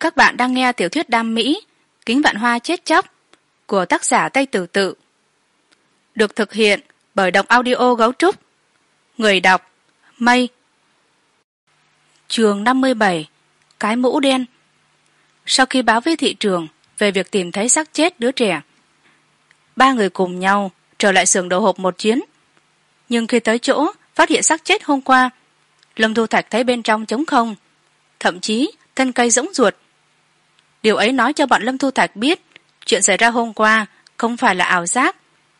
các bạn đang nghe tiểu thuyết đam mỹ, kính vạn hoa chết chóc, của tác giả tây tử tự. Được thực hiện bởi đọc audio gấu trúc. Người đọc, mây. Trường năm mươi bảy, cái mũ đen. Sau khi báo với thị trường về việc tìm thấy xác chết đứa trẻ, ba người cùng nhau trở lại xưởng đồ hộp một chuyến. Nhưng khi tới chỗ phát hiện xác chết hôm qua, lâm thu thạch thấy bên trong trống không, thậm chí thân cây rỗng ruột điều ấy nói cho bọn lâm thu thạch biết, chuyện xảy ra hôm qua không phải là ảo giác,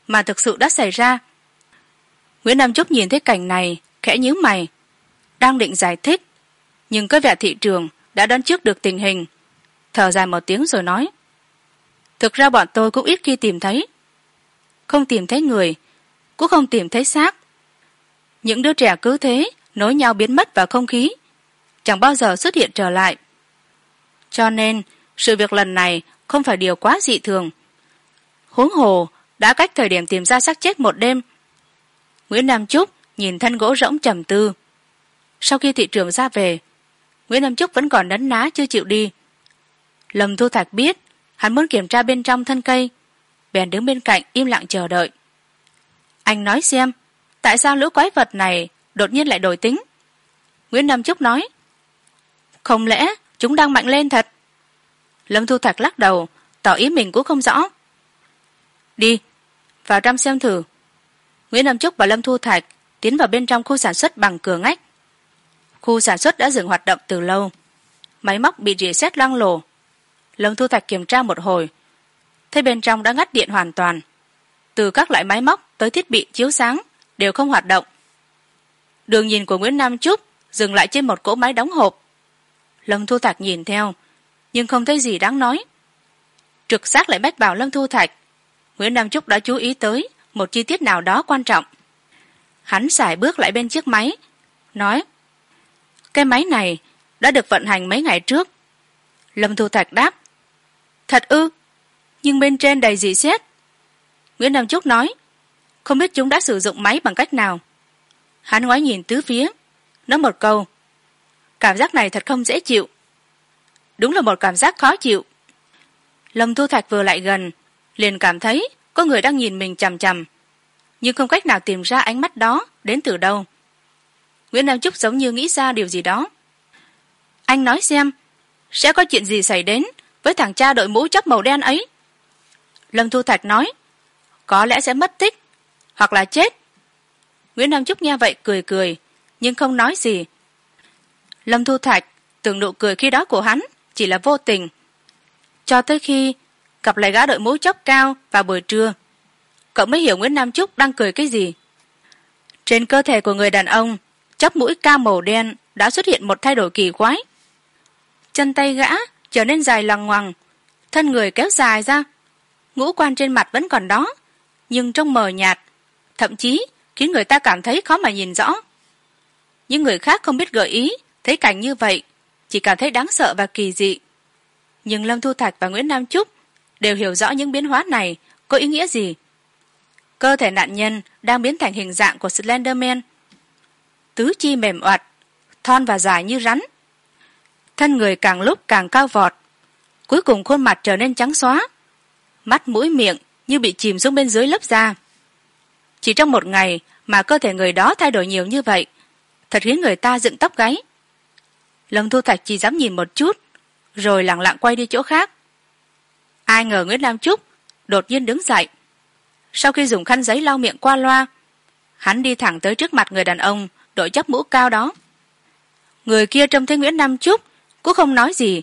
mà thực sự đã xảy ra. Nguyễn nam trúc nhìn thấy cảnh này, khẽ nhíu mày, đang định giải thích, nhưng cái vẻ thị trường đã đoán trước được tình hình. Thở dài một tiếng rồi nói, thực ra bọn tôi cũng ít khi tìm thấy, không tìm thấy người, cũng không tìm thấy xác. Những đứa trẻ cứ thế, nối nhau biến mất vào không khí, chẳng bao giờ xuất hiện trở lại. Cho nên sự việc lần này không phải điều quá dị thường. Huống hồ, đã cách thời điểm tìm ra xác chết một đêm. Nguyễn nam trúc nhìn thân gỗ rỗng trầm tư. Sau khi thị trường ra về, nguyễn nam trúc vẫn còn đấn ná chưa chịu đi. Lâm thu thạch biết hắn muốn kiểm tra bên trong thân cây. Bèn đứng bên cạnh im lặng chờ đợi. Anh nói xem, tại sao lũ quái vật này đột nhiên lại đổi tính? Nguyễn nam trúc nói, không lẽ chúng đang mạnh lên thật? Lâm thu thạch lắc đầu, tỏ ý mình cũng không rõ. Đi, vào trong xem thử. Nguyễn nam trúc và lâm thu thạch tiến vào bên trong khu sản xuất bằng cửa ngách. Khu sản xuất đã dừng hoạt động từ lâu. Máy móc bị rỉ sét loang lổ. Lâm thu thạch kiểm tra một hồi. Thấy bên trong đã ngắt điện hoàn toàn. Từ các loại máy móc tới thiết bị chiếu sáng đều không hoạt động. Đường nhìn của nguyễn nam trúc dừng lại trên một cỗ máy đóng hộp. Lâm thu thạch nhìn theo nhưng không thấy gì đáng nói. Trực giác lại bách bảo lâm thu thạch. Nguyễn nam trúc đã chú ý tới một chi tiết nào đó quan trọng. Hắn xài bước lại bên chiếc máy, nói, cái máy này đã được vận hành mấy ngày trước. Lâm thu thạch đáp, thật ư? Nhưng bên trên đầy dị xét. Nguyễn nam trúc nói, không biết chúng đã sử dụng máy bằng cách nào. Hắn ngoái nhìn tứ phía, nói một câu, cảm giác này thật không dễ chịu đúng là một cảm giác khó chịu. Lâm thu thạch vừa lại gần, liền cảm thấy có người đang nhìn mình chằm chằm, nhưng không cách nào tìm ra ánh mắt đó đến từ đâu. Nguyễn nam trúc giống như nghĩ ra điều gì đó. Anh nói xem, sẽ có chuyện gì xảy đến với thằng cha đội mũ chấp màu đen ấy? Lâm thu thạch nói, có lẽ sẽ mất tích hoặc là chết. Nguyễn nam trúc nghe vậy cười cười, nhưng không nói gì. Lâm thu thạch tưởng nụ cười khi đó của hắn chỉ là vô tình. Cho tới khi gặp lại gã đội mũ chóc cao vào buổi trưa, cậu mới hiểu nguyễn nam trúc đang cười cái gì. Trên cơ thể của người đàn ông, chóp mũi cao màu đen đã xuất hiện một thay đổi kỳ quái. Chân tay gã trở nên dài lằng ngoằng, thân người kéo dài ra, ngũ quan trên mặt vẫn còn đó, nhưng trông mờ nhạt, thậm chí khiến người ta cảm thấy khó mà nhìn rõ. Những người khác không biết gợi ý, thấy cảnh như vậy chỉ cảm thấy đáng sợ và kỳ dị. Nhưng lâm thu thạch và nguyễn nam trúc đều hiểu rõ những biến hóa này. Có ý nghĩa gì? Cơ thể nạn nhân đang biến thành hình dạng của slenderman. Tứ chi mềm oặt, thon và dài như rắn. Thân người càng lúc càng cao vọt. Cuối cùng khuôn mặt trở nên trắng xóa. Mắt, mũi, miệng như bị chìm xuống bên dưới lớp da. Chỉ trong một ngày mà cơ thể người đó thay đổi nhiều như vậy, thật khiến người ta dựng tóc gáy lâm thu thạch chỉ dám nhìn một chút, rồi lẳng lặng quay đi chỗ khác. Ai ngờ nguyễn nam trúc đột nhiên đứng dậy. Sau khi dùng khăn giấy lau miệng qua loa, hắn đi thẳng tới trước mặt người đàn ông đội chắp mũ cao đó. Người kia trông thấy nguyễn nam trúc cũng không nói gì,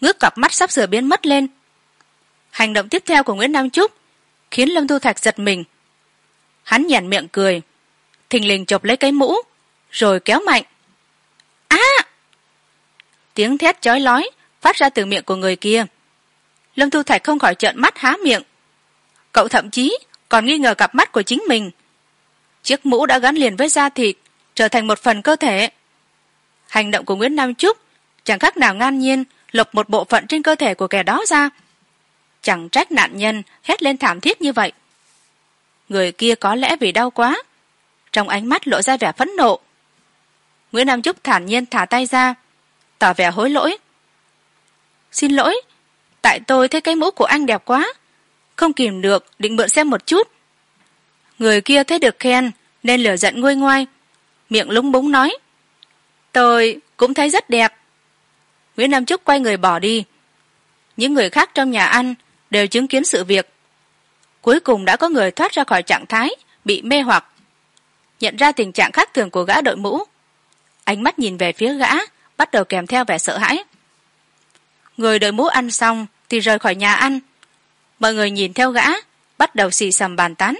ngước cặp mắt sắp sửa biến mất lên. Hành động tiếp theo của nguyễn nam trúc khiến lâm thu thạch giật mình. Hắn nhàn miệng cười, thình lình chộp lấy cái mũ, rồi kéo mạnh. Á tiếng thét chói lói phát ra từ miệng của người kia. Lâm thu thạch không khỏi trợn mắt há miệng. Cậu thậm chí còn nghi ngờ cặp mắt của chính mình. Chiếc mũ đã gắn liền với da thịt, trở thành một phần cơ thể. Hành động của nguyễn nam trúc chẳng khác nào ngang nhiên lộc một bộ phận trên cơ thể của kẻ đó ra. Chẳng trách nạn nhân hét lên thảm thiết như vậy. Người kia có lẽ vì đau quá, trong ánh mắt lộ ra vẻ phẫn nộ. Nguyễn nam trúc thản nhiên thả tay ra tỏ vẻ hối lỗi. Xin lỗi, tại tôi thấy cái mũ của anh đẹp quá. Không kìm được, định mượn xem một chút. Người kia thấy được khen, nên lửa giận nguôi ngoai, miệng lúng búng nói. Tôi cũng thấy rất đẹp. Nguyễn nam trúc quay người bỏ đi. Những người khác trong nhà ăn đều chứng kiến sự việc. Cuối cùng đã có người thoát ra khỏi trạng thái bị mê hoặc, nhận ra tình trạng khác thường của gã đội mũ. Ánh mắt nhìn về phía gã bắt đầu kèm theo vẻ sợ hãi. Người đợi mũ ăn xong thì rời khỏi nhà ăn. Mọi người nhìn theo gã, bắt đầu xì xầm bàn tán.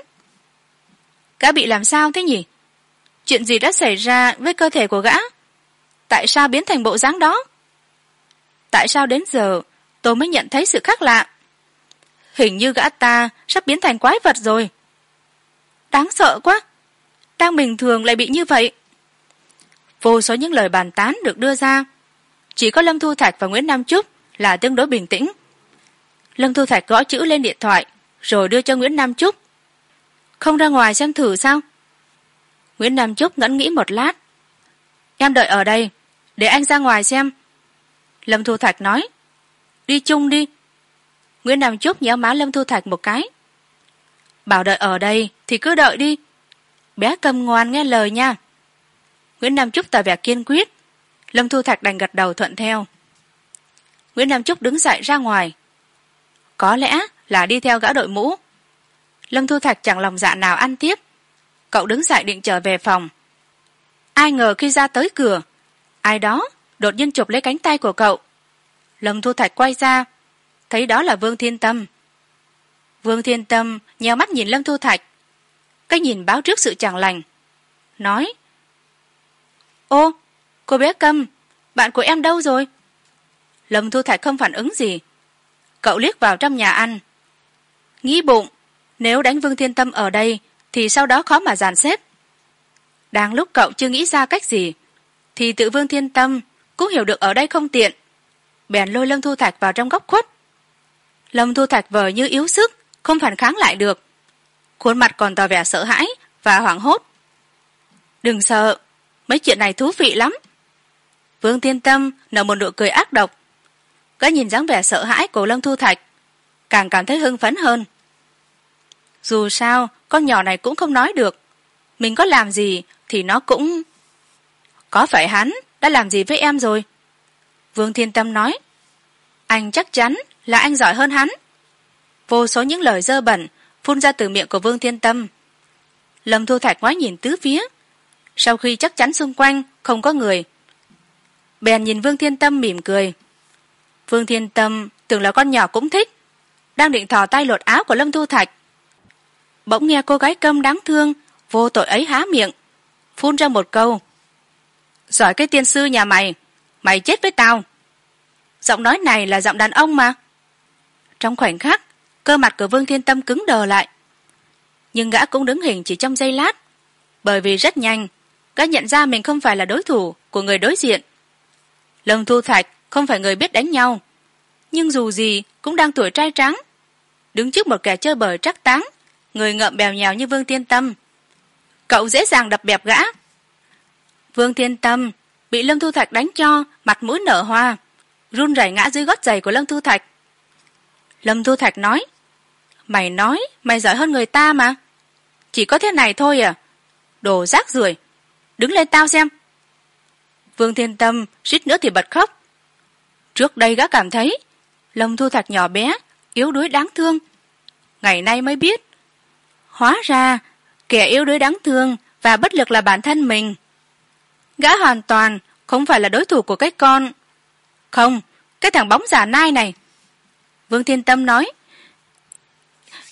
Gã bị làm sao thế nhỉ? Chuyện gì đã xảy ra với cơ thể của gã? Tại sao biến thành bộ dáng đó? Tại sao đến giờ tôi mới nhận thấy sự khác lạ? Hình như gã ta sắp biến thành quái vật rồi. Đáng sợ quá! Đang bình thường lại bị như vậy vô số những lời bàn tán được đưa ra. Chỉ có lâm thu thạch và nguyễn nam trúc là tương đối bình tĩnh. Lâm thu thạch gõ chữ lên điện thoại, rồi đưa cho nguyễn nam trúc. Không ra ngoài xem thử sao? Nguyễn nam trúc ngẫm nghĩ một lát. Em đợi ở đây, để anh ra ngoài xem. Lâm thu thạch nói. Đi chung đi. Nguyễn nam trúc nhéo má lâm thu thạch một cái. Bảo đợi ở đây thì cứ đợi đi. Bé cầm ngoan nghe lời nha nguyễn nam trúc tỏ vẻ kiên quyết. Lâm thu thạch đành gật đầu thuận theo. Nguyễn nam trúc đứng dậy ra ngoài. Có lẽ là đi theo gã đội mũ. Lâm thu thạch chẳng lòng dạ nào ăn tiếp. Cậu đứng dậy định trở về phòng. Ai ngờ khi ra tới cửa, ai đó đột nhiên chụp lấy cánh tay của cậu. Lâm thu thạch quay ra, thấy đó là vương thiên tâm. Vương thiên tâm nheo mắt nhìn lâm thu thạch. Cái nhìn báo trước sự chẳng lành. Nói ô, cô bé câm, bạn của em đâu rồi? Lâm thu thạch không phản ứng gì. Cậu liếc vào trong nhà ăn. Nghĩ bụng, nếu đánh vương thiên tâm ở đây, thì sau đó khó mà dàn xếp. Đang lúc cậu chưa nghĩ ra cách gì, thì tự vương thiên tâm cũng hiểu được ở đây không tiện. Bèn lôi lâm thu thạch vào trong góc khuất. Lâm thu thạch vờ như yếu sức, không phản kháng lại được. Khuôn mặt còn tỏ vẻ sợ hãi và hoảng hốt. Đừng sợ mấy chuyện này thú vị lắm. Vương thiên tâm nở một nụ cười ác độc. Gã nhìn dáng vẻ sợ hãi của lâm thu thạch, càng cảm thấy hưng phấn hơn. Dù sao, con nhỏ này cũng không nói được. Mình có làm gì thì nó cũng có phải hắn đã làm gì với em rồi? Vương thiên tâm nói. Anh chắc chắn là anh giỏi hơn hắn. Vô số những lời dơ bẩn phun ra từ miệng của vương thiên tâm. Lâm thu thạch ngoái nhìn tứ phía sau khi chắc chắn xung quanh, không có người. Bèn nhìn vương thiên tâm mỉm cười. Vương thiên tâm tưởng là con nhỏ cũng thích, đang định thò tay lột áo của lâm thu thạch. Bỗng nghe cô gái câm đáng thương, vô tội ấy há miệng, phun ra một câu. Giỏi cái tiên sư nhà mày mày chết với tao. Giọng nói này là giọng đàn ông mà. Trong khoảnh khắc, cơ mặt của vương thiên tâm cứng đờ lại. Nhưng gã cũng đứng hình chỉ trong giây lát, bởi vì rất nhanh gã nhận ra mình không phải là đối thủ của người đối diện. Lâm thu thạch không phải người biết đánh nhau, nhưng dù gì cũng đang tuổi trai trắng. Đứng trước một kẻ chơi bời trắc táng, người ngậm bèo nhèo như vương thiên tâm. Cậu dễ dàng đập bẹp gã. Vương thiên tâm bị lâm thu thạch đánh cho mặt mũi nở hoa, run rẩy ngã dưới gót giày của lâm thu thạch. Lâm thu thạch nói, mày nói mày giỏi hơn người ta mà. Chỉ có thế này thôi à? Đồ rác rưởi đứng lên tao xem. Vương thiên tâm suýt nữa thì bật khóc. Trước đây gã cảm thấy lâm thu thạch nhỏ bé, yếu đuối đáng thương. Ngày nay mới biết, hóa ra kẻ yếu đuối đáng thương và bất lực là bản thân mình. Gã hoàn toàn không phải là đối thủ của cái con. Không, cái thằng bóng giả nai này. Vương thiên tâm nói,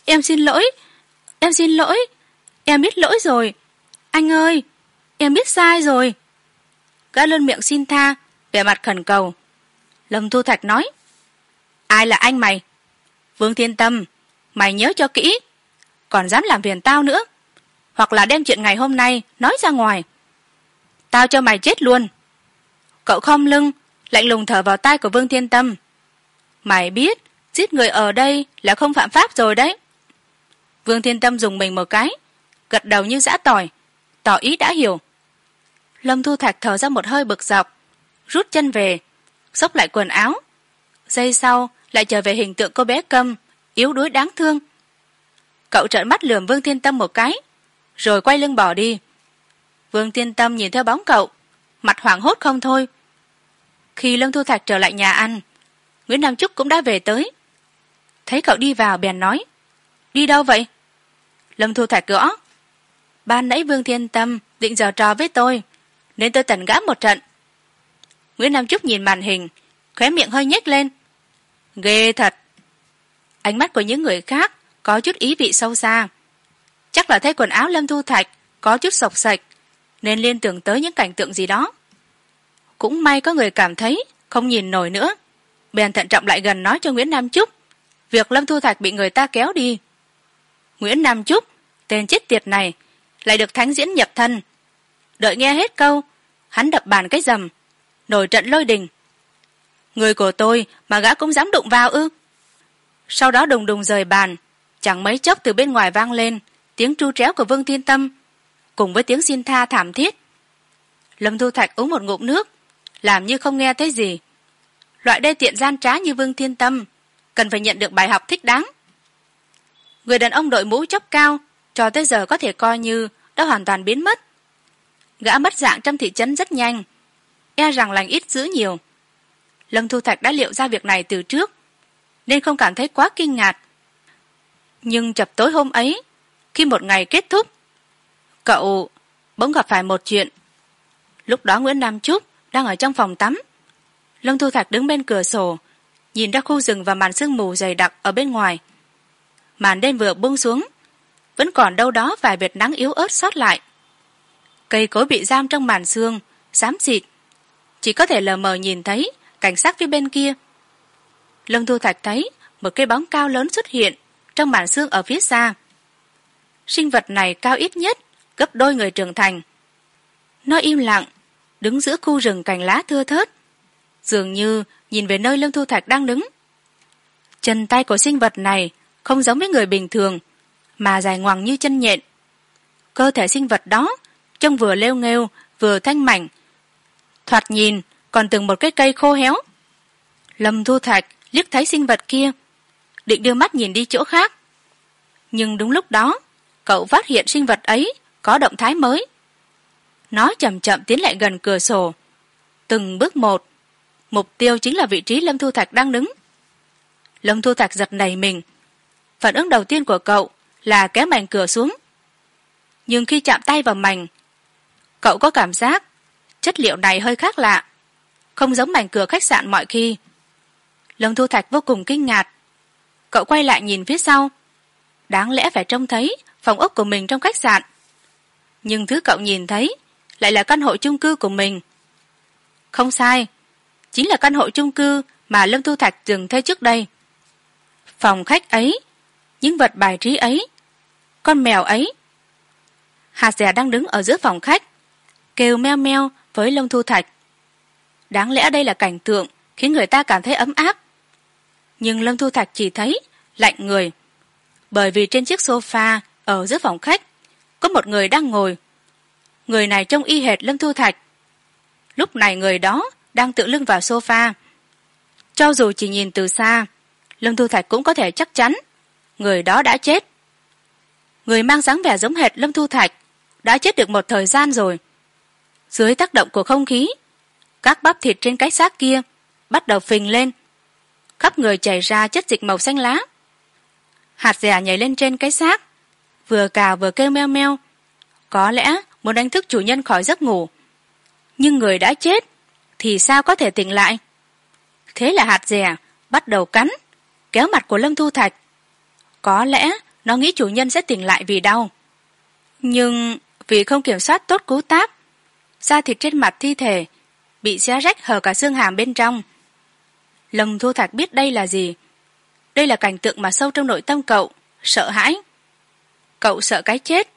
em xin lỗi, em xin lỗi, em biết lỗi rồi. Anh ơi em biết sai rồi. Gã lên miệng xin tha, vẻ mặt khẩn cầu. Lâm thu thạch nói, ai là anh mày? Vương thiên tâm, mày nhớ cho kỹ. Còn dám làm phiền tao nữa, hoặc là đem chuyện ngày hôm nay nói ra ngoài. Tao cho mày chết luôn. Cậu khom lưng, lạnh lùng thở vào tai của vương thiên tâm. Mày biết, giết người ở đây là không phạm pháp rồi đấy. Vương thiên tâm dùng mình một cái, gật đầu như giã tỏi tỏ ý đã hiểu. Lâm thu thạch thở ra một hơi bực dọc, rút chân về, xốc lại quần áo. Giây sau, lại trở về hình tượng cô bé câm, yếu đuối đáng thương. Cậu trợn mắt lườm vương thiên tâm một cái, rồi quay lưng bỏ đi. Vương thiên tâm nhìn theo bóng cậu, mặt hoảng hốt không thôi. Khi lâm thu thạch trở lại nhà ăn, nguyễn nam trúc cũng đã về tới. Thấy cậu đi vào bèn nói, đi đâu vậy? Lâm thu thạch gõ ban nãy vương thiên tâm định giờ trò với tôi, nên tôi tần gã một trận. Nguyễn nam trúc nhìn màn hình, khóe miệng hơi nhếch lên. Ghê thật. Ánh mắt của những người khác có chút ý vị sâu xa. Chắc là thấy quần áo lâm thu thạch có chút sộc sạch, nên liên tưởng tới những cảnh tượng gì đó. Cũng may có người cảm thấy không nhìn nổi nữa. Bèn thận trọng lại gần nói cho nguyễn nam trúc, việc lâm thu thạch bị người ta kéo đi. Nguyễn nam trúc, tên chết tiệt này lại được thánh diễn nhập thân. Đợi nghe hết câu, hắn đập bàn cái rầm, nổi trận lôi đình. Người của tôi mà gã cũng dám đụng vào ư? Sau đó đùng đùng rời bàn, chẳng mấy chốc từ bên ngoài vang lên tiếng tru tréo của vương thiên tâm, cùng với tiếng xin tha thảm thiết. Lâm thu thạch uống một ngụm nước, làm như không nghe thấy gì. Loại đê tiện gian trá như vương thiên tâm, cần phải nhận được bài học thích đáng. Người đàn ông đội mũ chốc cao cho tới giờ có thể coi như đã hoàn toàn biến mất. Gã mất dạng trong thị trấn rất nhanh. E rằng lành ít dữ nhiều. Lâm thu thạch đã liệu ra việc này từ trước, nên không cảm thấy quá kinh ngạc. Nhưng chập tối hôm ấy, khi một ngày kết thúc, cậu bỗng gặp phải một chuyện. Lúc đó nguyễn nam trúc đang ở trong phòng tắm. Lâm thu thạch đứng bên cửa sổ, nhìn ra khu rừng và màn sương mù dày đặc ở bên ngoài. Màn đêm vừa buông xuống vẫn còn đâu đó vài vệt nắng yếu ớt sót lại. Cây cối bị giam trong màn xương xám xịt. Chỉ có thể lờ mờ nhìn thấy cảnh sát phía bên kia. Lâm thu thạch thấy một cây bóng cao lớn xuất hiện trong màn xương ở phía xa. Sinh vật này cao ít nhất gấp đôi người trưởng thành. Nó im lặng, đứng giữa khu rừng cành lá thưa thớt. Dường như nhìn về nơi lâm thu thạch đang đứng. Chân tay của sinh vật này không giống với người bình thường mà dài ngoằng như chân nhện. Cơ thể sinh vật đó, trông vừa lêu nghêu, vừa thanh mảnh. Thoạt nhìn, còn từng một cái cây khô héo. Lâm thu thạch liếc thấy sinh vật kia, định đưa mắt nhìn đi chỗ khác. Nhưng đúng lúc đó, cậu phát hiện sinh vật ấy có động thái mới. Nó chậm chậm tiến lại gần cửa sổ. Từng bước một, mục tiêu chính là vị trí lâm thu thạch đang đứng. Lâm thu thạch giật nảy mình. Phản ứng đầu tiên của cậu là kéo mảnh cửa xuống. Nhưng khi chạm tay vào mảnh cậu có cảm giác chất liệu này hơi khác lạ, không giống mảnh cửa khách sạn mọi khi. Lâm thu thạch vô cùng kinh ngạc. Cậu quay lại nhìn phía sau. Đáng lẽ phải trông thấy phòng ốc của mình trong khách sạn. Nhưng thứ cậu nhìn thấy lại là căn hộ chung cư của mình. Không sai, chính là căn hộ chung cư mà lâm thu thạch từng thấy trước đây. Phòng khách ấy, những vật bài trí ấy con mèo ấy. Hạt dẻ đang đứng ở giữa phòng khách, kêu meo meo với lông thu thạch. Đáng lẽ đây là cảnh tượng khiến người ta cảm thấy ấm áp. Nhưng lâm thu thạch chỉ thấy lạnh người, bởi vì trên chiếc sofa ở giữa phòng khách có một người đang ngồi. Người này trông y hệt lâm thu thạch. Lúc này người đó đang tự lưng vào sofa. Cho dù chỉ nhìn từ xa lâm thu thạch cũng có thể chắc chắn người đó đã chết người mang dáng vẻ giống hệt lâm thu thạch, đã chết được một thời gian rồi. Dưới tác động của không khí, các bắp thịt trên cái xác kia bắt đầu phình lên. Khắp người chảy ra chất dịch màu xanh lá. Hạt dẻ nhảy lên trên cái xác, vừa cào vừa kêu meo meo. Có lẽ muốn đánh thức chủ nhân khỏi giấc ngủ. Nhưng người đã chết, thì sao có thể tỉnh lại? Thế là hạt dẻ bắt đầu cắn, kéo mặt của lâm thu thạch. Có lẽ nó nghĩ chủ nhân sẽ tỉnh lại vì đau. Nhưng vì không kiểm soát tốt cú táp da thịt trên mặt thi thể bị xé rách hở cả xương hàm bên trong. Lâm thu thạch biết đây là gì? Đây là cảnh tượng mà sâu trong nội tâm cậu sợ hãi. Cậu sợ cái chết.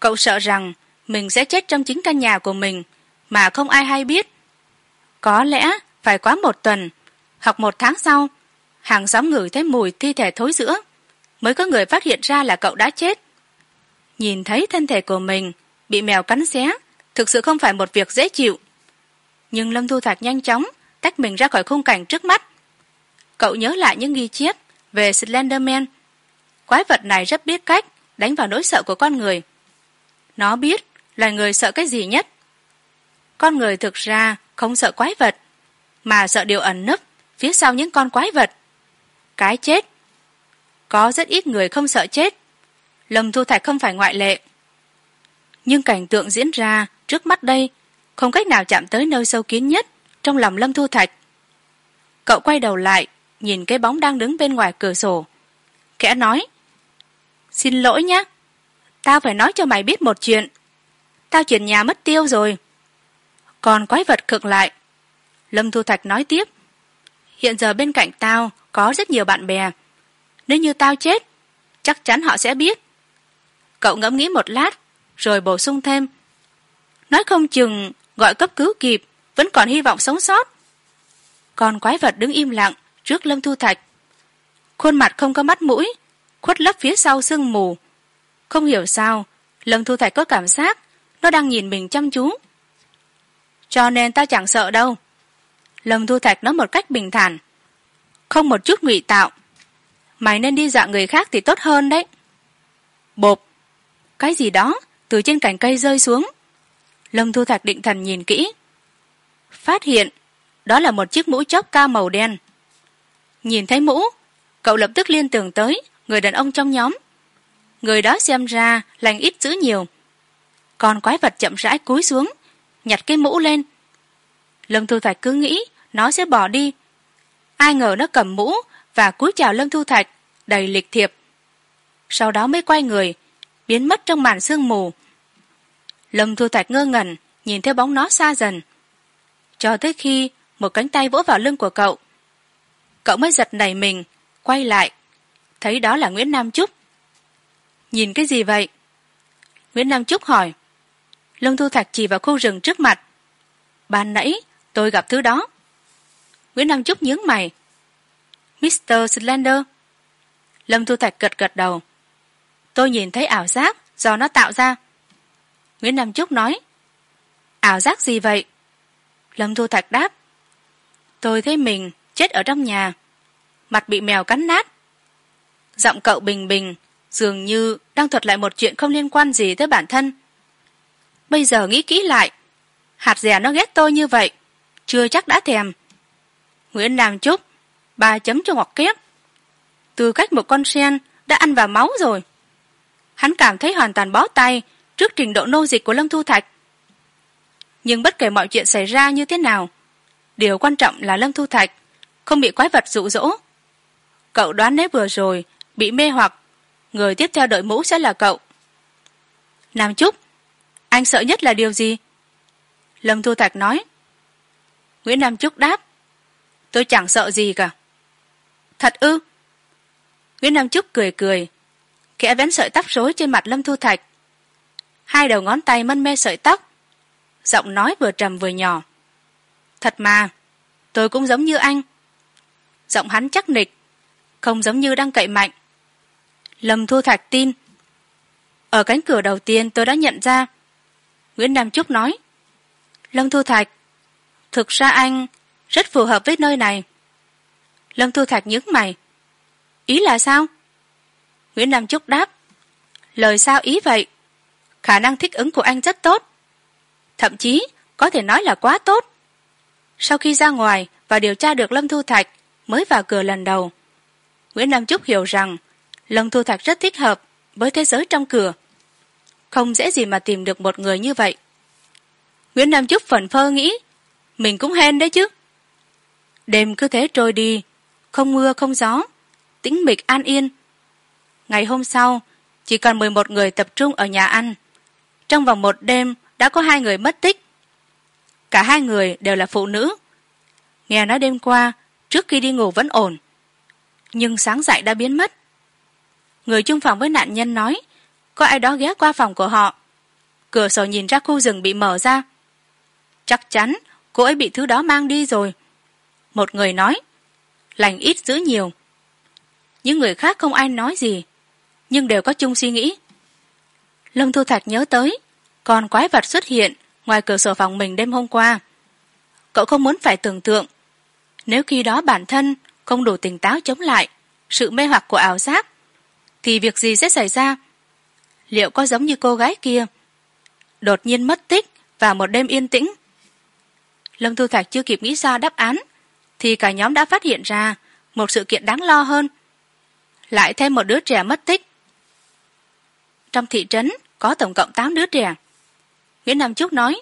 Cậu sợ rằng mình sẽ chết trong chính căn nhà của mình mà không ai hay biết. Có lẽ phải quá một tuần, hoặc một tháng sau, hàng xóm ngửi thấy mùi thi thể thối giữa mới có người phát hiện ra là cậu đã chết. Nhìn thấy thân thể của mình bị mèo cắn xé, thực sự không phải một việc dễ chịu. Nhưng lâm thu thạch nhanh chóng tách mình ra khỏi khung cảnh trước mắt. Cậu nhớ lại những ghi chép về slenderman. Quái vật này rất biết cách đánh vào nỗi sợ của con người. Nó biết loài người sợ cái gì nhất. Con người thực ra không sợ quái vật, mà sợ điều ẩn nấp phía sau những con quái vật. Cái chết có rất ít người không sợ chết. Lâm thu thạch không phải ngoại lệ. Nhưng cảnh tượng diễn ra trước mắt đây không cách nào chạm tới nơi sâu kín nhất trong lòng lâm thu thạch. Cậu quay đầu lại, nhìn cái bóng đang đứng bên ngoài cửa sổ. Kẽ nói, xin lỗi nhé tao phải nói cho mày biết một chuyện. Tao chuyển nhà mất tiêu rồi. Còn quái vật cực lại. Lâm thu thạch nói tiếp, hiện giờ bên cạnh tao có rất nhiều bạn bè nếu như tao chết, chắc chắn họ sẽ biết. Cậu ngẫm nghĩ một lát, rồi bổ sung thêm. Nói không chừng, gọi cấp cứu kịp, vẫn còn hy vọng sống sót. Còn quái vật đứng im lặng trước lâm thu thạch. Khuôn mặt không có mắt mũi, khuất lấp phía sau sương mù. Không hiểu sao, lâm thu thạch có cảm giác, nó đang nhìn mình chăm chú. Cho nên ta chẳng sợ đâu. Lâm thu thạch nói một cách bình thản. Không một chút ngụy tạo mày nên đi dọa người khác thì tốt hơn đấy. Bộp. Cái gì đó, từ trên cành cây rơi xuống. Lâm thu thạch định thần nhìn kỹ. Phát hiện, đó là một chiếc mũ chóp cao màu đen. Nhìn thấy mũ, cậu lập tức liên tưởng tới người đàn ông trong nhóm. Người đó xem ra lành ít dữ nhiều. Còn quái vật chậm rãi cúi xuống, nhặt cái mũ lên. Lâm thu thạch cứ nghĩ nó sẽ bỏ đi. Ai ngờ nó cầm mũ và cúi chào lâm thu thạch, đầy lịch thiệp. Sau đó mới quay người, biến mất trong màn sương mù. Lâm thu thạch ngơ ngẩn, nhìn theo bóng nó xa dần. Cho tới khi một cánh tay vỗ vào lưng của cậu cậu mới giật nảy mình, quay lại, thấy đó là nguyễn nam trúc. Nhìn cái gì vậy? Nguyễn nam trúc hỏi. Lâm thu thạch chỉ vào khu rừng trước mặt. Ban nãy tôi gặp thứ đó. Nguyễn nam trúc nhướng mày mr slender lâm thu thạch gật gật đầu. Tôi nhìn thấy ảo giác do nó tạo ra. Nguyễn nam trúc nói, ảo giác gì vậy? Lâm thu thạch đáp, tôi thấy mình chết ở trong nhà, mặt bị mèo cắn nát. Giọng cậu bình bình, dường như đang thuật lại một chuyện không liên quan gì tới bản thân. Bây giờ nghĩ kỹ lại, hạt dẻ nó ghét tôi như vậy, chưa chắc đã thèm. Nguyễn nam trúc ba chấm cho ngọc kép từ cách một con sen đã ăn vào máu rồi. Hắn cảm thấy hoàn toàn bó tay trước trình độ nô dịch của lâm thu thạch. Nhưng bất kể mọi chuyện xảy ra như thế nào, điều quan trọng là lâm thu thạch không bị quái vật rụ rỗ cậu đoán nếu vừa rồi bị mê hoặc, người tiếp theo đội mũ sẽ là cậu. Nam trúc anh sợ nhất là điều gì? Lâm thu thạch nói. Nguyễn nam trúc đáp. Tôi chẳng sợ gì cả thật ư? Nguyễn nam trúc cười cười. Khẽ vén sợi tóc rối trên mặt lâm thu thạch. Hai đầu ngón tay mân mê sợi tóc. Giọng nói vừa trầm vừa nhỏ. Thật mà, tôi cũng giống như anh. Giọng hắn chắc nịch, không giống như đang cậy mạnh. Lâm thu thạch tin. Ở cánh cửa đầu tiên tôi đã nhận ra. Nguyễn nam trúc nói. Lâm thu thạch, thực ra anh rất phù hợp với nơi này lâm thu thạch nhướng mày. Ý là sao? Nguyễn nam trúc đáp. Lời sao ý vậy? Khả năng thích ứng của anh rất tốt. Thậm chí, có thể nói là quá tốt. Sau khi ra ngoài và điều tra được lâm thu thạch, mới vào cửa lần đầu. Nguyễn nam trúc hiểu rằng, lâm thu thạch rất thích hợp với thế giới trong cửa. Không dễ gì mà tìm được một người như vậy. Nguyễn nam trúc phần phơ nghĩ, mình cũng hên đấy chứ. Đêm cứ thế trôi đi không mưa, không gió, tĩnh mịch an yên. Ngày hôm sau, chỉ còn mười một người tập trung ở nhà ăn. Trong vòng một đêm, đã có hai người mất tích. Cả hai người đều là phụ nữ. Nghe nói đêm qua, trước khi đi ngủ vẫn ổn, nhưng sáng dậy đã biến mất. Người chung phòng với nạn nhân nói, có ai đó ghé qua phòng của họ. Cửa sổ nhìn ra khu rừng bị mở ra. Chắc chắn, cô ấy bị thứ đó mang đi rồi. Một người nói lành ít dữ nhiều. Những người khác không ai nói gì, nhưng đều có chung suy nghĩ. Lâm thu thạch nhớ tới, con quái vật xuất hiện ngoài cửa sổ phòng mình đêm hôm qua. Cậu không muốn phải tưởng tượng, nếu khi đó bản thân không đủ tỉnh táo chống lại sự mê hoặc của ảo giác, thì việc gì sẽ xảy ra? Liệu có giống như cô gái kia, đột nhiên mất tích và một đêm yên tĩnh? Lâm thu thạch chưa kịp nghĩ ra đáp án thì cả nhóm đã phát hiện ra một sự kiện đáng lo hơn. Lại thêm một đứa trẻ mất tích. Trong thị trấn có tổng cộng tám đứa trẻ. Nguyễn nam trúc nói,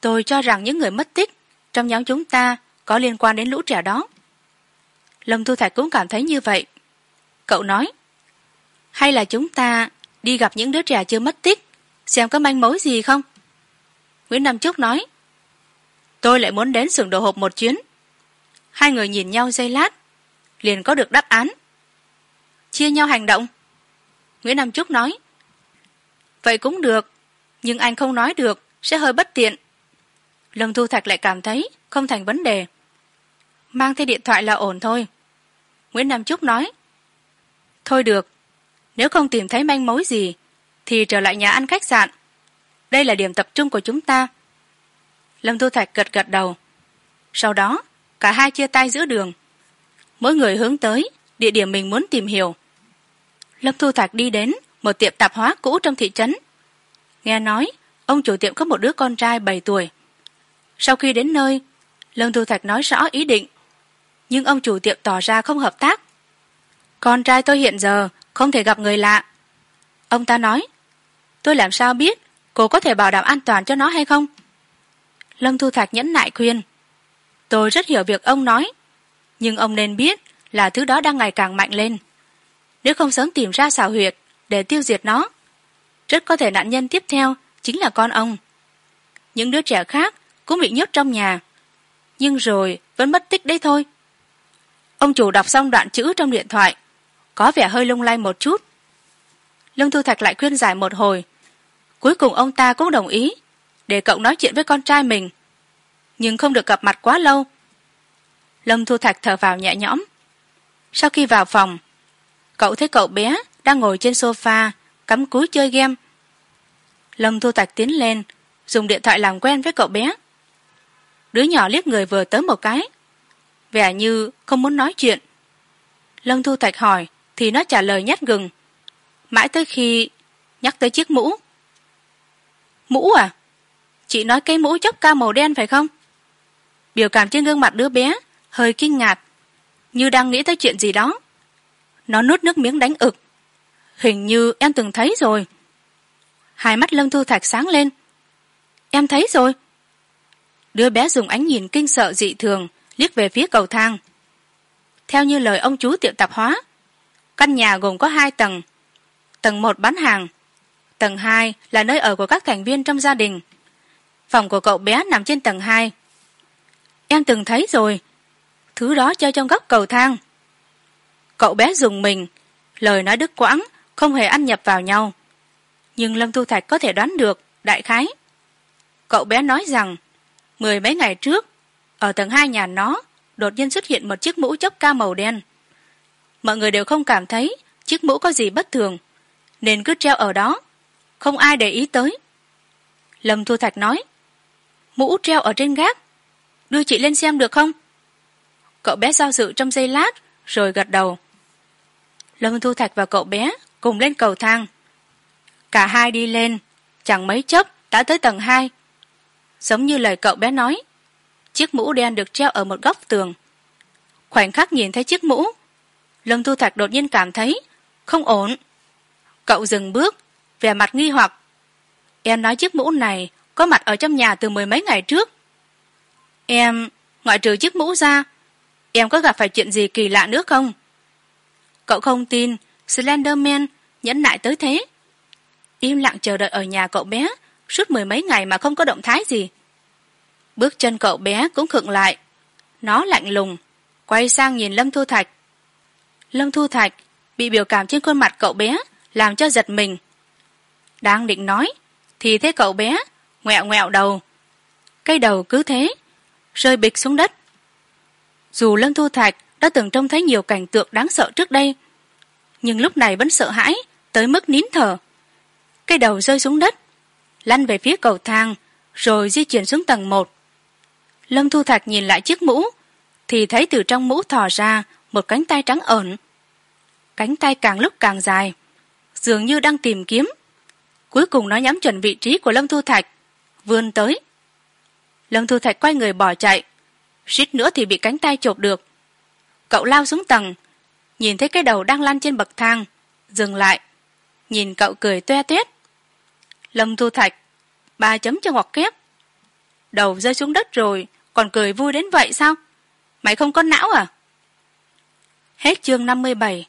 tôi cho rằng những người mất tích trong nhóm chúng ta có liên quan đến lũ trẻ đó. Lâm thu thạch cũng cảm thấy như vậy. Cậu nói, hay là chúng ta đi gặp những đứa trẻ chưa mất tích, xem có manh mối gì không? Nguyễn nam trúc nói, tôi lại muốn đến xưởng đồ hộp một chuyến hai người nhìn nhau giây lát, liền có được đáp án. Chia nhau hành động. Nguyễn nam trúc nói, vậy cũng được, nhưng anh không nói được, sẽ hơi bất tiện. Lâm thu thạch lại cảm thấy không thành vấn đề. Mang theo điện thoại là ổn thôi. Nguyễn nam trúc nói, thôi được, nếu không tìm thấy manh mối gì, thì trở lại nhà ăn khách sạn. Đây là điểm tập trung của chúng ta. Lâm thu thạch gật gật đầu. Sau đó cả hai chia tay giữa đường. Mỗi người hướng tới, địa điểm mình muốn tìm hiểu. Lâm thu thạch đi đến một tiệm tạp hóa cũ trong thị trấn. Nghe nói, ông chủ tiệm có một đứa con trai bảy tuổi. Sau khi đến nơi, lâm thu thạch nói rõ ý định. Nhưng ông chủ tiệm tỏ ra không hợp tác. Con trai tôi hiện giờ không thể gặp người lạ. Ông ta nói, tôi làm sao biết cô có thể bảo đảm an toàn cho nó hay không? Lâm thu thạch nhẫn nại khuyên tôi rất hiểu việc ông nói. Nhưng ông nên biết là thứ đó đang ngày càng mạnh lên. Nếu không sớm tìm ra xào huyệt để tiêu diệt nó, rất có thể nạn nhân tiếp theo chính là con ông. Những đứa trẻ khác cũng bị nhốt trong nhà, nhưng rồi vẫn mất tích đấy thôi. Ông chủ đọc xong đoạn chữ trong điện thoại, có vẻ hơi lung lay một chút. Lương thu thạch lại khuyên giải một hồi. Cuối cùng ông ta cũng đồng ý để cậu nói chuyện với con trai mình nhưng không được gặp mặt quá lâu. Lâm thu thạch thở vào nhẹ nhõm. Sau khi vào phòng, cậu thấy cậu bé đang ngồi trên s o f a cắm cúi chơi game. Lâm thu thạch tiến lên, dùng điện thoại làm quen với cậu bé. Đứa nhỏ liếc người vừa tới một cái, vẻ như không muốn nói chuyện. Lâm thu thạch hỏi, thì nó trả lời nhát gừng, mãi tới khi nhắc tới chiếc mũ. Mũ à? Chị nói cái mũ chóc ca màu đen phải không? Biểu cảm trên gương mặt đứa bé, hơi kinh ngạc, như đang nghĩ tới chuyện gì đó. Nó nuốt nước miếng đánh ực. Hình như em từng thấy rồi. Hai mắt lâm thu thạch sáng lên. Em thấy rồi. Đứa bé dùng ánh nhìn kinh sợ dị thường, liếc về phía cầu thang. Theo như lời ông chú tiệm tạp hóa, căn nhà gồm có hai tầng. Tầng một bán hàng, tầng hai là nơi ở của các thành viên trong gia đình. Phòng của cậu bé nằm trên tầng hai em từng thấy rồi. Thứ đó treo trong góc cầu thang. Cậu bé dùng mình. Lời nói đứt quãng, không hề ăn nhập vào nhau. Nhưng lâm thu thạch có thể đoán được, đại khái. Cậu bé nói rằng, mười mấy ngày trước, ở tầng hai nhà nó, đột nhiên xuất hiện một chiếc mũ chốc ca màu đen. Mọi người đều không cảm thấy chiếc mũ có gì bất thường, nên cứ treo ở đó, không ai để ý tới. Lâm thu thạch nói, mũ treo ở trên gác đưa chị lên xem được không? Cậu bé giao dự trong giây lát, rồi gật đầu. Lâm thu thạch và cậu bé cùng lên cầu thang. Cả hai đi lên, chẳng mấy chốc đã tới tầng hai. Giống như lời cậu bé nói, chiếc mũ đen được treo ở một góc tường. Khoảnh khắc nhìn thấy chiếc mũ, lâm thu thạch đột nhiên cảm thấy không ổn. Cậu dừng bước, vẻ mặt nghi hoặc. Em nói chiếc mũ này có mặt ở trong nhà từ mười mấy ngày trước em, ngoại trừ chiếc mũ ra, em có gặp phải chuyện gì kỳ lạ nữa không? Cậu không tin, slenderman nhẫn nại tới thế. Im lặng chờ đợi ở nhà cậu bé, suốt mười mấy ngày mà không có động thái gì. Bước chân cậu bé cũng khựng lại, nó lạnh lùng, quay sang nhìn lâm thu thạch. Lâm thu thạch bị biểu cảm trên khuôn mặt cậu bé làm cho giật mình. Đang định nói, thì thấy cậu bé ngoẹo ngoẹo đầu. Cây đầu cứ thế rơi bịch xuống đất. Dù lâm thu thạch đã từng trông thấy nhiều cảnh tượng đáng sợ trước đây, nhưng lúc này vẫn sợ hãi, tới mức nín thở. Cây đầu rơi xuống đất, lăn về phía cầu thang, rồi di chuyển xuống tầng một. Lâm thu thạch nhìn lại chiếc mũ, thì thấy từ trong mũ thò ra một cánh tay trắng ẩn. Cánh tay càng lúc càng dài, dường như đang tìm kiếm. Cuối cùng nó nhắm chuẩn vị trí của lâm thu thạch, vươn tới lâm thu thạch quay người bỏ chạy. Suýt nữa thì bị cánh tay chộp được. Cậu lao xuống tầng, nhìn thấy cái đầu đang lăn trên bậc thang, dừng lại, nhìn cậu cười toe toét. Lâm thu thạch, ba chấm cho ngoặc kép đầu rơi xuống đất rồi, còn cười vui đến vậy sao? Mày không có não à? Hết chương năm mươi bảy.